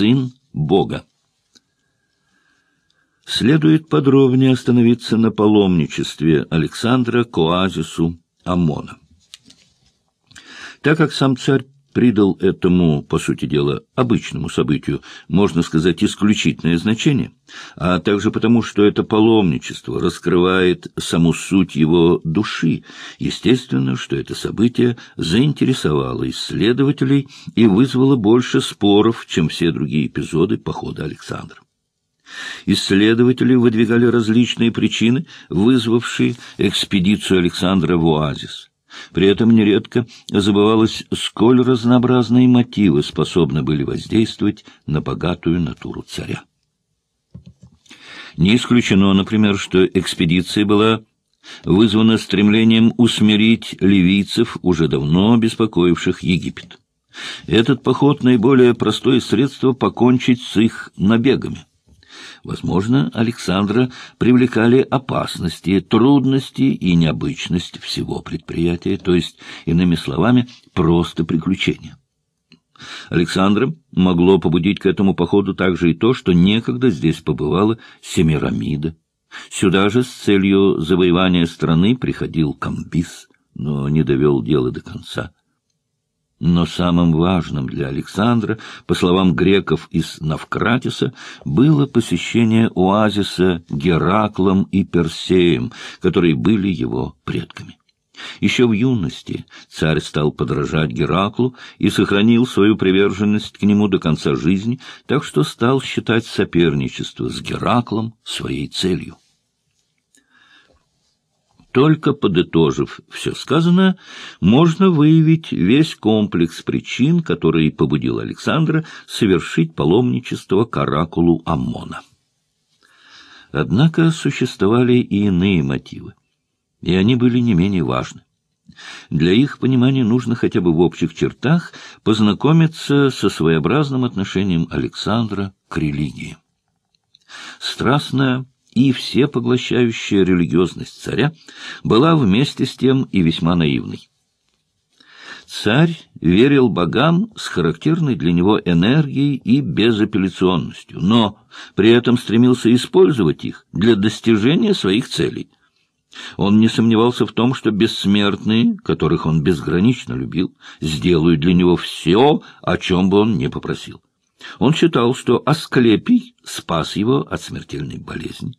сын Бога. Следует подробнее остановиться на паломничестве Александра к оазису Амона. Так как сам царь придал этому, по сути дела, обычному событию, можно сказать, исключительное значение, а также потому, что это паломничество раскрывает саму суть его души. Естественно, что это событие заинтересовало исследователей и вызвало больше споров, чем все другие эпизоды похода Александра. Исследователи выдвигали различные причины, вызвавшие экспедицию Александра в оазис. При этом нередко забывалось, сколь разнообразные мотивы способны были воздействовать на богатую натуру царя. Не исключено, например, что экспедиция была вызвана стремлением усмирить ливийцев, уже давно беспокоивших Египет. Этот поход — наиболее простое средство покончить с их набегами. Возможно, Александра привлекали опасности, трудности и необычность всего предприятия, то есть, иными словами, просто приключения. Александра могло побудить к этому походу также и то, что некогда здесь побывала Семирамида. Сюда же с целью завоевания страны приходил Камбис, но не довел дело до конца. Но самым важным для Александра, по словам греков из Навкратиса, было посещение оазиса Гераклом и Персеем, которые были его предками. Еще в юности царь стал подражать Гераклу и сохранил свою приверженность к нему до конца жизни, так что стал считать соперничество с Гераклом своей целью. Только подытожив все сказанное, можно выявить весь комплекс причин, который побудил Александра совершить паломничество к оракулу Аммона. Однако существовали и иные мотивы, и они были не менее важны. Для их понимания нужно хотя бы в общих чертах познакомиться со своеобразным отношением Александра к религии. Страстная и всепоглощающая религиозность царя была вместе с тем и весьма наивной. Царь верил богам с характерной для него энергией и безапелляционностью, но при этом стремился использовать их для достижения своих целей. Он не сомневался в том, что бессмертные, которых он безгранично любил, сделают для него все, о чем бы он не попросил. Он считал, что Асклепий спас его от смертельной болезни.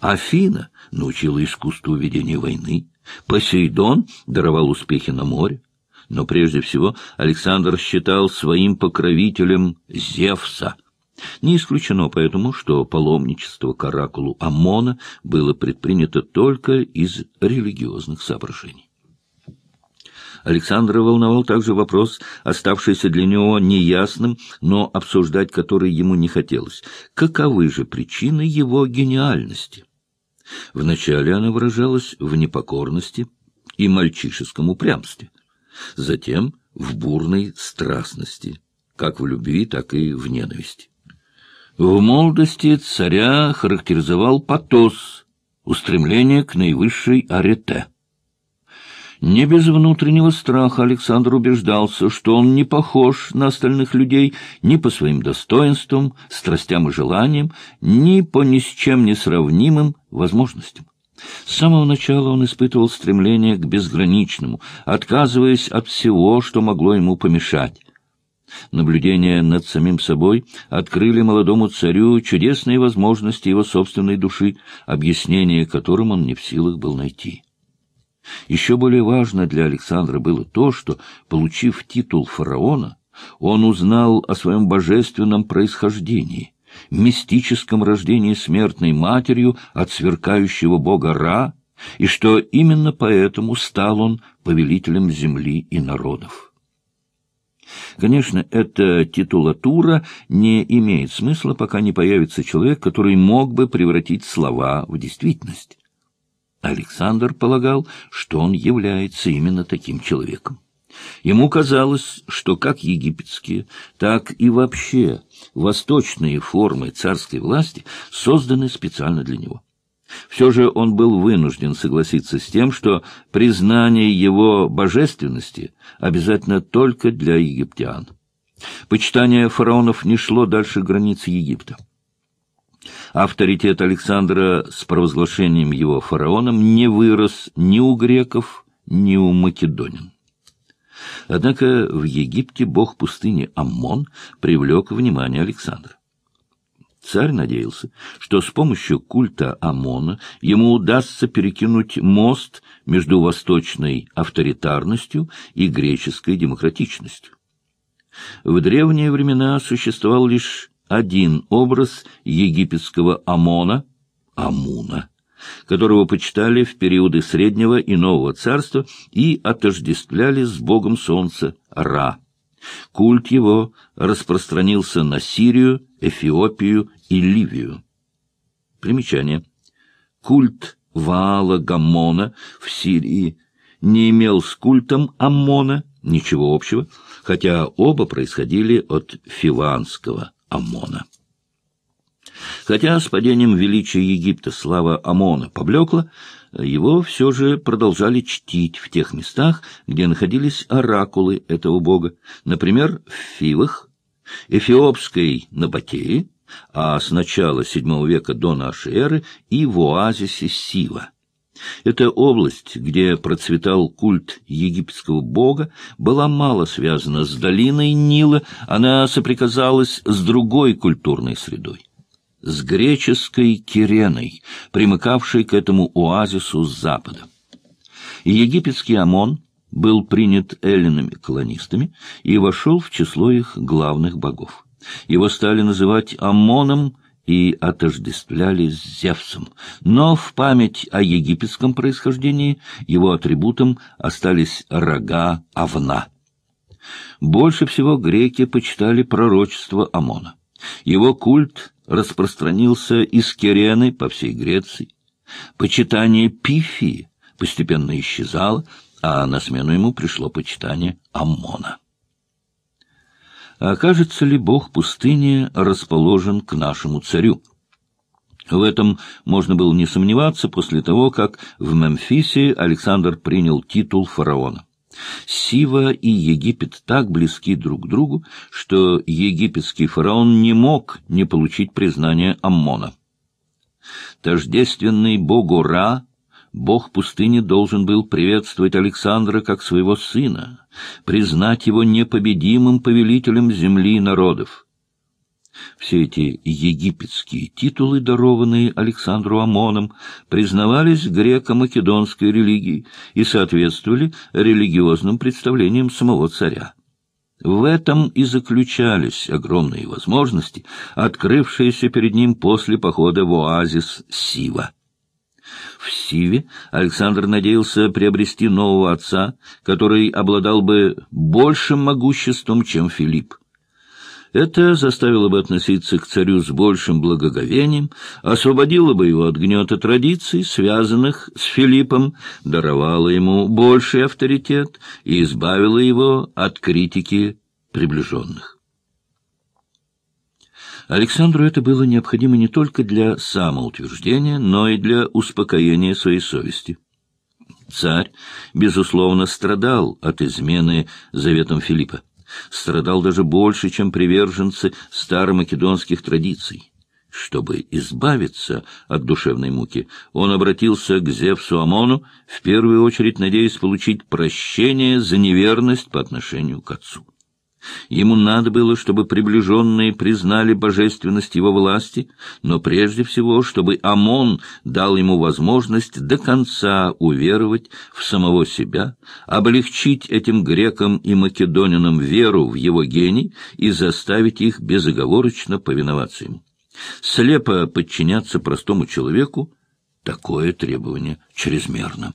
Афина научила искусству ведения войны. Посейдон даровал успехи на море. Но прежде всего Александр считал своим покровителем Зевса. Не исключено поэтому, что паломничество к оракулу Амона было предпринято только из религиозных соображений. Александра волновал также вопрос, оставшийся для него неясным, но обсуждать который ему не хотелось. Каковы же причины его гениальности? Вначале она выражалась в непокорности и мальчишеском упрямстве, затем в бурной страстности, как в любви, так и в ненависти. В молодости царя характеризовал патос, устремление к наивысшей арете. Не без внутреннего страха Александр убеждался, что он не похож на остальных людей ни по своим достоинствам, страстям и желаниям, ни по ни с чем не сравнимым возможностям. С самого начала он испытывал стремление к безграничному, отказываясь от всего, что могло ему помешать. Наблюдения над самим собой открыли молодому царю чудесные возможности его собственной души, объяснение которым он не в силах был найти. Еще более важно для Александра было то, что, получив титул фараона, он узнал о своем божественном происхождении, мистическом рождении смертной матерью от сверкающего бога Ра, и что именно поэтому стал он повелителем земли и народов. Конечно, эта титулатура не имеет смысла, пока не появится человек, который мог бы превратить слова в действительность. Александр полагал, что он является именно таким человеком. Ему казалось, что как египетские, так и вообще восточные формы царской власти созданы специально для него. Все же он был вынужден согласиться с тем, что признание его божественности обязательно только для египтян. Почитание фараонов не шло дальше границ Египта. Авторитет Александра с провозглашением его фараоном не вырос ни у греков, ни у македонин. Однако в Египте бог пустыни Аммон привлек внимание Александра. Царь надеялся, что с помощью культа Амона ему удастся перекинуть мост между восточной авторитарностью и греческой демократичностью. В древние времена существовал лишь один образ египетского Амона — Амуна, которого почитали в периоды Среднего и Нового царства и отождествляли с богом солнца Ра. Культ его распространился на Сирию, Эфиопию и Ливию. Примечание. Культ Ваала Гаммона в Сирии не имел с культом Аммона ничего общего, хотя оба происходили от фиванского Амона. Хотя с падением величия Египта слава Амона поблекла, его все же продолжали чтить в тех местах, где находились оракулы этого бога, например, в Фивах, Эфиопской Набатее, а с начала VII века до нашей эры и в оазисе Сива. Эта область, где процветал культ египетского бога, была мало связана с долиной Нила, она соприказалась с другой культурной средой с греческой Киреной, примыкавшей к этому оазису с запада. Египетский Амон был принят эллинами-колонистами и вошел в число их главных богов. Его стали называть Амоном и отождествляли с Зевсом, но в память о египетском происхождении его атрибутом остались рога Авна. Больше всего греки почитали пророчество Амона. Его культ распространился из Кирены по всей Греции. Почитание Пифии постепенно исчезало, а на смену ему пришло почитание Аммона. Окажется ли бог пустыни расположен к нашему царю? В этом можно было не сомневаться после того, как в Мемфисе Александр принял титул фараона. Сива и Египет так близки друг к другу, что египетский фараон не мог не получить признания Аммона. Тождественный богу Ра, бог пустыни должен был приветствовать Александра как своего сына, признать его непобедимым повелителем земли и народов. Все эти египетские титулы, дарованные Александру Амоном, признавались греко-македонской религией и соответствовали религиозным представлениям самого царя. В этом и заключались огромные возможности, открывшиеся перед ним после похода в оазис Сива. В Сиве Александр надеялся приобрести нового отца, который обладал бы большим могуществом, чем Филипп. Это заставило бы относиться к царю с большим благоговением, освободило бы его от гнета традиций, связанных с Филиппом, даровало ему больший авторитет и избавило его от критики приближенных. Александру это было необходимо не только для самоутверждения, но и для успокоения своей совести. Царь, безусловно, страдал от измены заветом Филиппа страдал даже больше, чем приверженцы старомакедонских традиций. Чтобы избавиться от душевной муки, он обратился к Зевсу Амону, в первую очередь надеясь получить прощение за неверность по отношению к отцу. Ему надо было, чтобы приближенные признали божественность его власти, но прежде всего, чтобы Амон дал ему возможность до конца уверовать в самого себя, облегчить этим грекам и македонянам веру в его гений и заставить их безоговорочно повиноваться ему. Слепо подчиняться простому человеку — такое требование чрезмерно.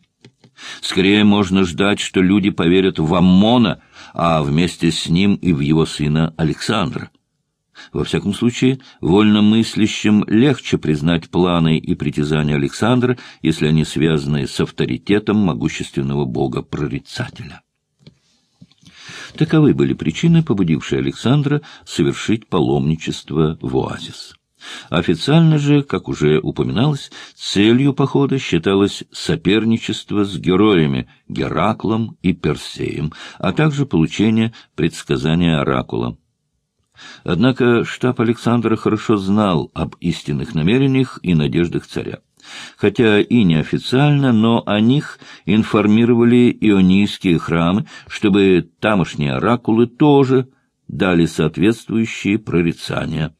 Скорее можно ждать, что люди поверят в Аммона, а вместе с ним и в его сына Александра. Во всяком случае, вольномыслящим легче признать планы и притязания Александра, если они связаны с авторитетом могущественного бога-прорицателя. Таковы были причины, побудившие Александра совершить паломничество в оазис. Официально же, как уже упоминалось, целью похода считалось соперничество с героями Гераклом и Персеем, а также получение предсказания Оракула. Однако штаб Александра хорошо знал об истинных намерениях и надеждах царя. Хотя и неофициально, но о них информировали ионийские храмы, чтобы тамошние оракулы тоже дали соответствующие прорицания.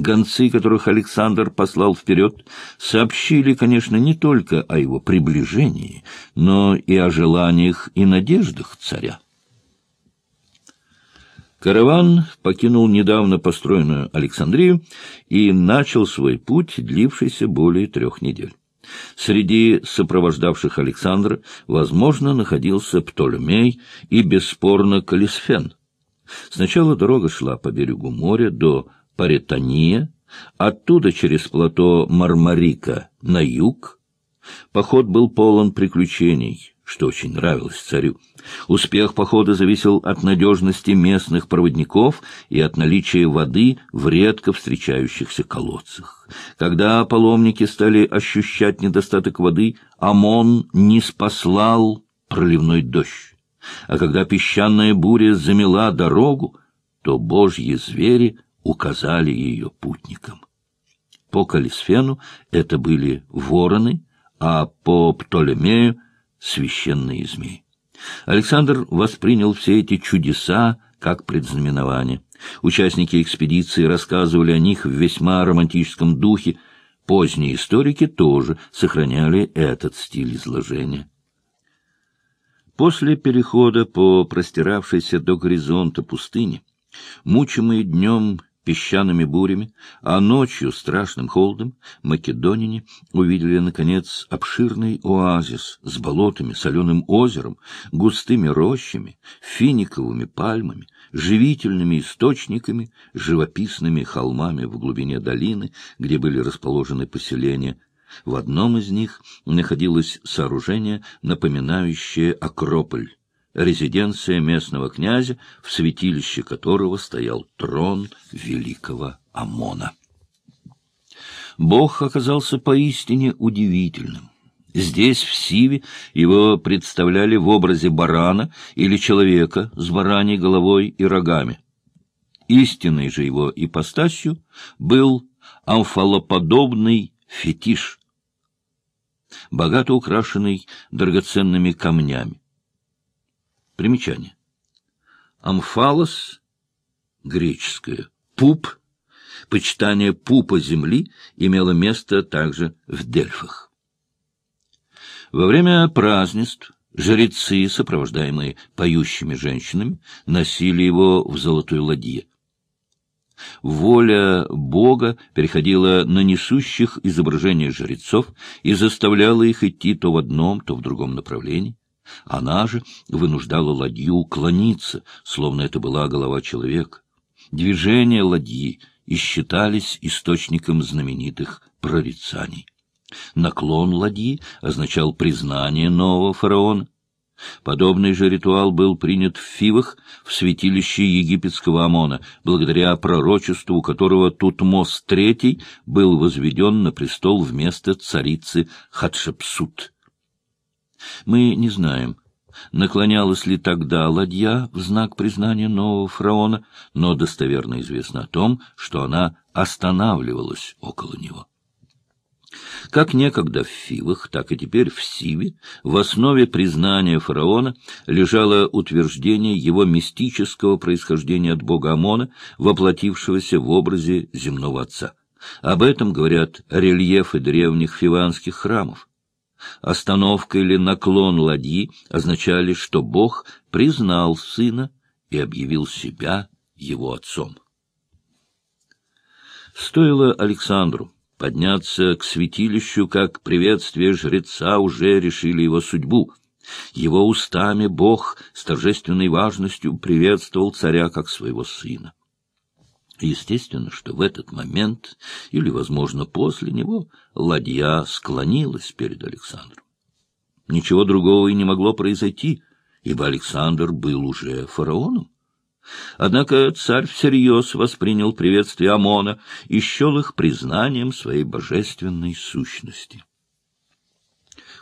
Гонцы, которых Александр послал вперед, сообщили, конечно, не только о его приближении, но и о желаниях и надеждах царя. Караван покинул недавно построенную Александрию и начал свой путь, длившийся более трех недель. Среди сопровождавших Александра, возможно, находился Птолемей и, бесспорно, Калисфен. Сначала дорога шла по берегу моря до Паретания, оттуда через плато Мармарика на юг. Поход был полон приключений, что очень нравилось царю. Успех похода зависел от надежности местных проводников и от наличия воды в редко встречающихся колодцах. Когда паломники стали ощущать недостаток воды, Амон не спаслал проливной дождь. А когда песчаная буря замела дорогу, то божьи звери указали ее путникам. По Калисфену это были вороны, а по Птолемею — священные змеи. Александр воспринял все эти чудеса как предзнаменование. Участники экспедиции рассказывали о них в весьма романтическом духе. Поздние историки тоже сохраняли этот стиль изложения. После перехода по простиравшейся до горизонта пустыне, мучимые днем песчаными бурями, а ночью страшным холодом македонине увидели, наконец, обширный оазис с болотами, соленым озером, густыми рощами, финиковыми пальмами, живительными источниками, живописными холмами в глубине долины, где были расположены поселения. В одном из них находилось сооружение, напоминающее Акрополь резиденция местного князя, в святилище которого стоял трон великого Амона. Бог оказался поистине удивительным. Здесь, в Сиве, его представляли в образе барана или человека с бараньей головой и рогами. Истинной же его ипостасью был амфалоподобный фетиш, богато украшенный драгоценными камнями. Примечание. Амфалос, греческое, пуп, почитание пупа земли имело место также в Дельфах. Во время празднеств жрецы, сопровождаемые поющими женщинами, носили его в золотой ладье. Воля Бога переходила на несущих изображения жрецов и заставляла их идти то в одном, то в другом направлении. Она же вынуждала ладью уклониться, словно это была голова человека. Движения ладьи и считались источником знаменитых прорицаний. Наклон ладьи означал признание нового фараона. Подобный же ритуал был принят в Фивах, в святилище египетского Амона, благодаря пророчеству которого Тутмос III был возведен на престол вместо царицы Хатшепсут. Мы не знаем, наклонялась ли тогда ладья в знак признания нового фараона, но достоверно известно о том, что она останавливалась около него. Как некогда в Фивах, так и теперь в Сиве в основе признания фараона лежало утверждение его мистического происхождения от бога Амона, воплотившегося в образе земного отца. Об этом говорят рельефы древних фиванских храмов. Остановка или наклон ладьи означали, что Бог признал сына и объявил себя его отцом. Стоило Александру подняться к святилищу, как приветствие жреца уже решили его судьбу. Его устами Бог с торжественной важностью приветствовал царя как своего сына. Естественно, что в этот момент, или, возможно, после него, ладья склонилась перед Александром. Ничего другого и не могло произойти, ибо Александр был уже фараоном. Однако царь всерьез воспринял приветствие Амона и счел их признанием своей божественной сущности.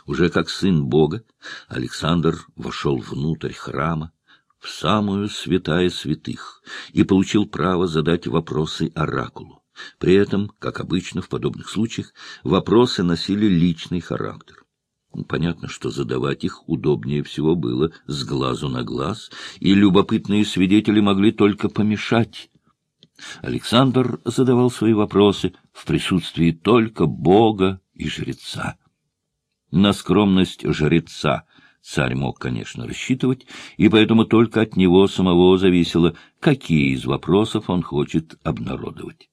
Уже как сын Бога Александр вошел внутрь храма, в самую святая святых и получил право задать вопросы оракулу. При этом, как обычно в подобных случаях, вопросы носили личный характер. Ну, понятно, что задавать их удобнее всего было с глазу на глаз, и любопытные свидетели могли только помешать. Александр задавал свои вопросы в присутствии только Бога и жреца. На скромность жреца царь мог, конечно, рассчитывать, и поэтому только от него самого зависело, какие из вопросов он хочет обнародовать.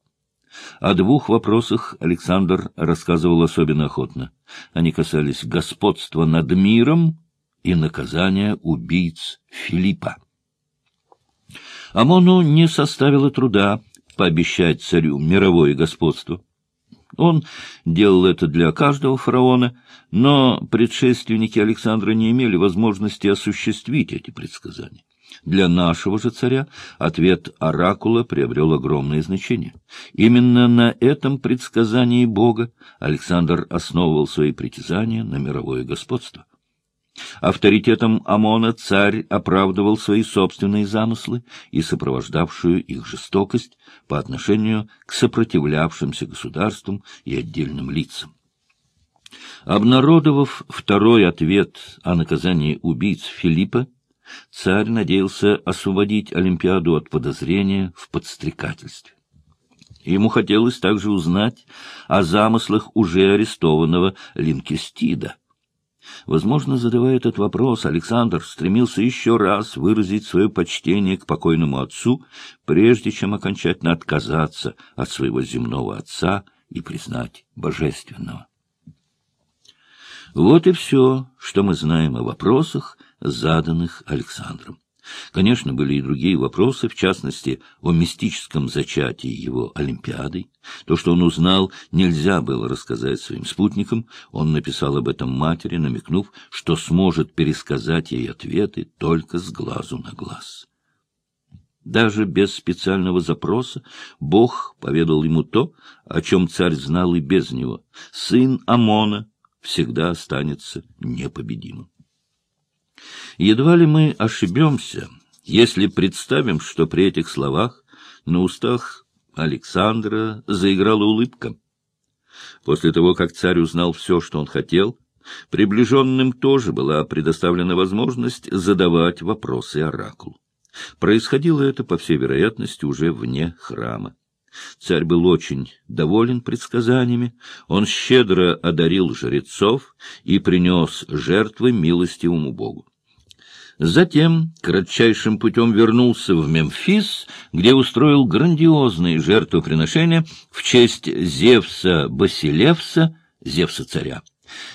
О двух вопросах Александр рассказывал особенно охотно. Они касались господства над миром и наказания убийц Филиппа. Амону не составило труда пообещать царю мировое господство. Он делал это для каждого фараона, но предшественники Александра не имели возможности осуществить эти предсказания. Для нашего же царя ответ оракула приобрел огромное значение. Именно на этом предсказании Бога Александр основывал свои притязания на мировое господство. Авторитетом Амона царь оправдывал свои собственные замыслы и сопровождавшую их жестокость по отношению к сопротивлявшимся государствам и отдельным лицам. Обнародовав второй ответ о наказании убийц Филиппа, царь надеялся освободить Олимпиаду от подозрения в подстрекательстве. Ему хотелось также узнать о замыслах уже арестованного Линкестида. Возможно, задавая этот вопрос, Александр стремился еще раз выразить свое почтение к покойному отцу, прежде чем окончательно отказаться от своего земного отца и признать божественного. Вот и все, что мы знаем о вопросах, заданных Александром. Конечно, были и другие вопросы, в частности, о мистическом зачатии его Олимпиадой. То, что он узнал, нельзя было рассказать своим спутникам. Он написал об этом матери, намекнув, что сможет пересказать ей ответы только с глазу на глаз. Даже без специального запроса Бог поведал ему то, о чем царь знал и без него. Сын Амона всегда останется непобедимым. Едва ли мы ошибемся, если представим, что при этих словах на устах Александра заиграла улыбка. После того, как царь узнал все, что он хотел, приближенным тоже была предоставлена возможность задавать вопросы оракулу. Происходило это, по всей вероятности, уже вне храма. Царь был очень доволен предсказаниями, он щедро одарил жрецов и принес жертвы милостивому Богу. Затем кратчайшим путем вернулся в Мемфис, где устроил грандиозные жертвоприношения в честь Зевса Басилевса, Зевса-царя.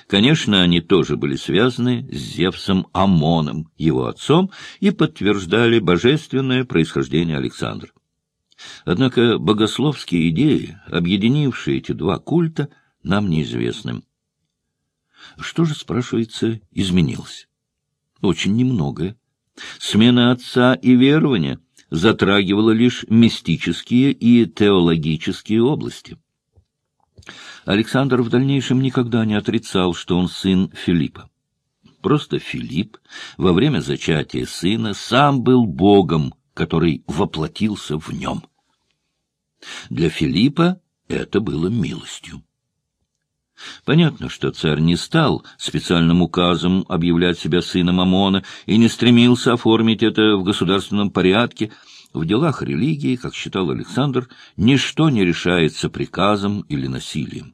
Конечно, они тоже были связаны с Зевсом Амоном, его отцом, и подтверждали божественное происхождение Александра. Однако богословские идеи, объединившие эти два культа, нам неизвестны. Что же, спрашивается, изменилось? Очень немногое. Смена отца и верования затрагивала лишь мистические и теологические области. Александр в дальнейшем никогда не отрицал, что он сын Филиппа. Просто Филипп во время зачатия сына сам был Богом, который воплотился в нем. Для Филиппа это было милостью. Понятно, что царь не стал специальным указом объявлять себя сыном Амона и не стремился оформить это в государственном порядке. В делах религии, как считал Александр, ничто не решается приказом или насилием.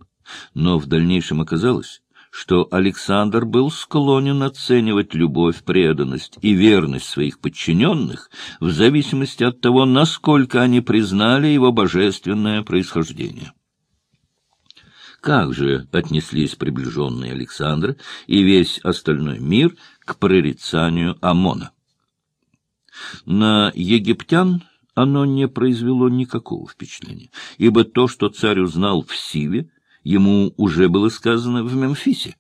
Но в дальнейшем оказалось, что Александр был склонен оценивать любовь, преданность и верность своих подчиненных в зависимости от того, насколько они признали его божественное происхождение. Как же отнеслись приближенные Александра и весь остальной мир к прорицанию Амона? На египтян оно не произвело никакого впечатления, ибо то, что царь узнал в Сиве, ему уже было сказано в Мемфисе.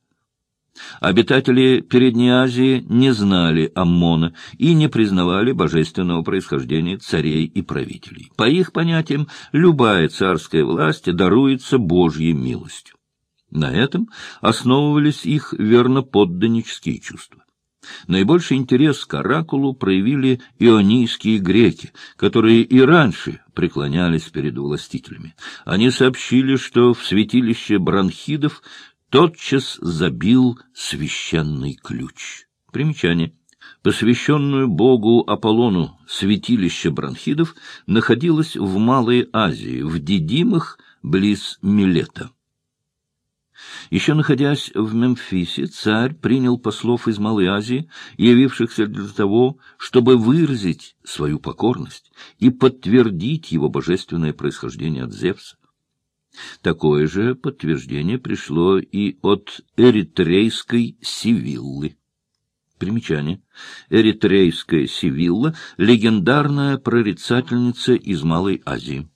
Обитатели Передней Азии не знали Аммона и не признавали божественного происхождения царей и правителей. По их понятиям, любая царская власть даруется Божьей милостью. На этом основывались их верноподданнические чувства. Наибольший интерес к оракулу проявили ионийские греки, которые и раньше преклонялись перед властителями. Они сообщили, что в святилище бронхидов тотчас забил священный ключ. Примечание. Посвященную богу Аполлону святилище бронхидов находилось в Малой Азии, в Дидимах, близ Милета. Еще находясь в Мемфисе, царь принял послов из Малой Азии, явившихся для того, чтобы выразить свою покорность и подтвердить его божественное происхождение от Зевса. Такое же подтверждение пришло и от эритрейской Сивиллы. Примечание. Эритрейская Сивилла — легендарная прорицательница из Малой Азии.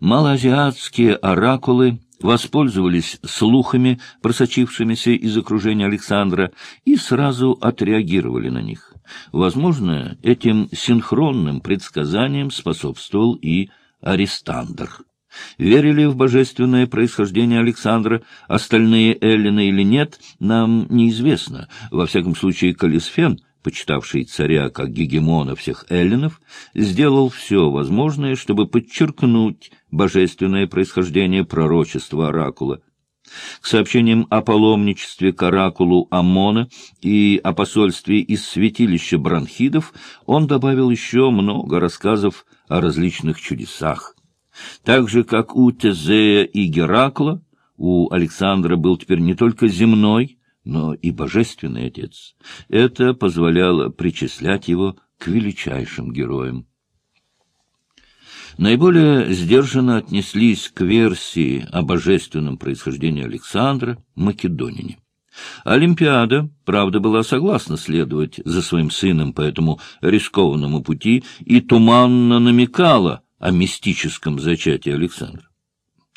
Малоазиатские оракулы воспользовались слухами, просочившимися из окружения Александра, и сразу отреагировали на них. Возможно, этим синхронным предсказанием способствовал и Аристандр. Верили в божественное происхождение Александра, остальные эллины или нет, нам неизвестно. Во всяком случае, Калисфен — почитавший царя как гегемона всех эллинов, сделал все возможное, чтобы подчеркнуть божественное происхождение пророчества Оракула. К сообщениям о паломничестве к Оракулу Амона и о посольстве из святилища Бронхидов он добавил еще много рассказов о различных чудесах. Так же, как у Тезея и Геракла, у Александра был теперь не только земной, но и божественный отец. Это позволяло причислять его к величайшим героям. Наиболее сдержанно отнеслись к версии о божественном происхождении Александра македонине. Олимпиада, правда, была согласна следовать за своим сыном по этому рискованному пути и туманно намекала о мистическом зачатии Александра.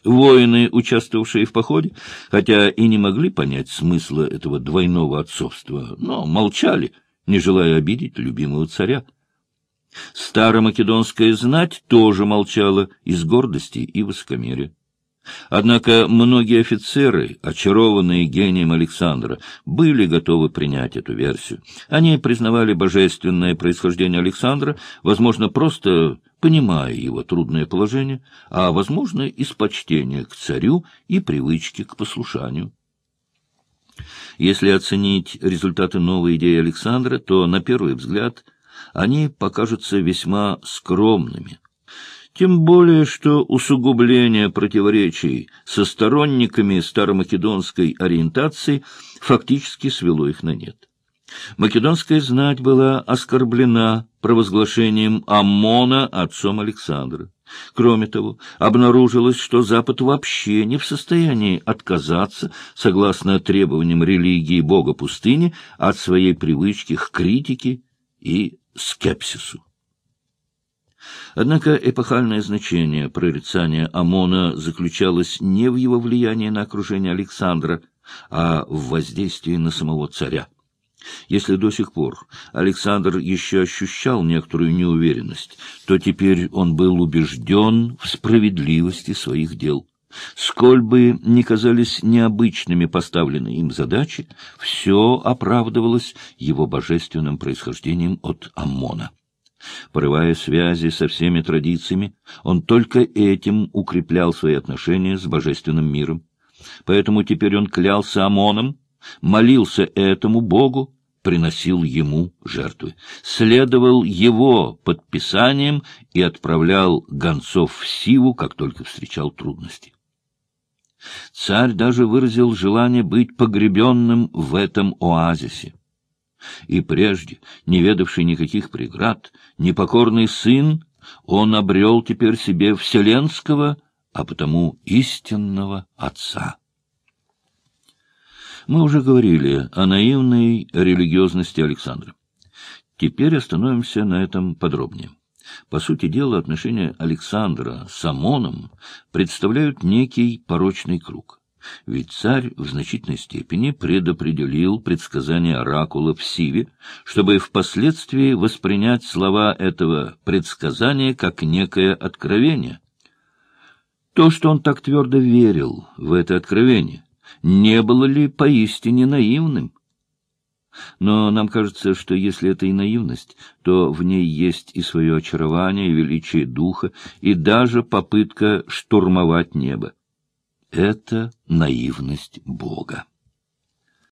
Воины, участвовавшие в походе, хотя и не могли понять смысла этого двойного отцовства, но молчали, не желая обидеть любимого царя. Старомакедонская знать тоже молчала из гордости и высокомерия. Однако многие офицеры, очарованные гением Александра, были готовы принять эту версию. Они признавали божественное происхождение Александра, возможно, просто понимая его трудное положение, а, возможно, из почтения к царю и привычки к послушанию. Если оценить результаты новой идеи Александра, то, на первый взгляд, они покажутся весьма скромными. Тем более, что усугубление противоречий со сторонниками старомакедонской ориентации фактически свело их на нет. Македонская знать была оскорблена провозглашением Аммона отцом Александра. Кроме того, обнаружилось, что Запад вообще не в состоянии отказаться, согласно требованиям религии бога пустыни, от своей привычки к критике и скепсису. Однако эпохальное значение прорицания Амона заключалось не в его влиянии на окружение Александра, а в воздействии на самого царя. Если до сих пор Александр еще ощущал некоторую неуверенность, то теперь он был убежден в справедливости своих дел. Сколь бы ни казались необычными поставленные им задачи, все оправдывалось его божественным происхождением от Аммона. Порывая связи со всеми традициями, он только этим укреплял свои отношения с божественным миром. Поэтому теперь он клялся Амоном, молился этому Богу, приносил ему жертвы, следовал его подписаниям и отправлял гонцов в Сиву, как только встречал трудности. Царь даже выразил желание быть погребенным в этом оазисе. И прежде, не ведавший никаких преград, непокорный сын, он обрел теперь себе вселенского, а потому истинного отца. Мы уже говорили о наивной религиозности Александра. Теперь остановимся на этом подробнее. По сути дела, отношения Александра с Амоном представляют некий порочный круг. Ведь царь в значительной степени предопределил предсказание оракула в Сиве, чтобы впоследствии воспринять слова этого предсказания как некое откровение. То, что он так твердо верил в это откровение, не было ли поистине наивным? Но нам кажется, что если это и наивность, то в ней есть и свое очарование, и величие духа, и даже попытка штурмовать небо. Это наивность Бога.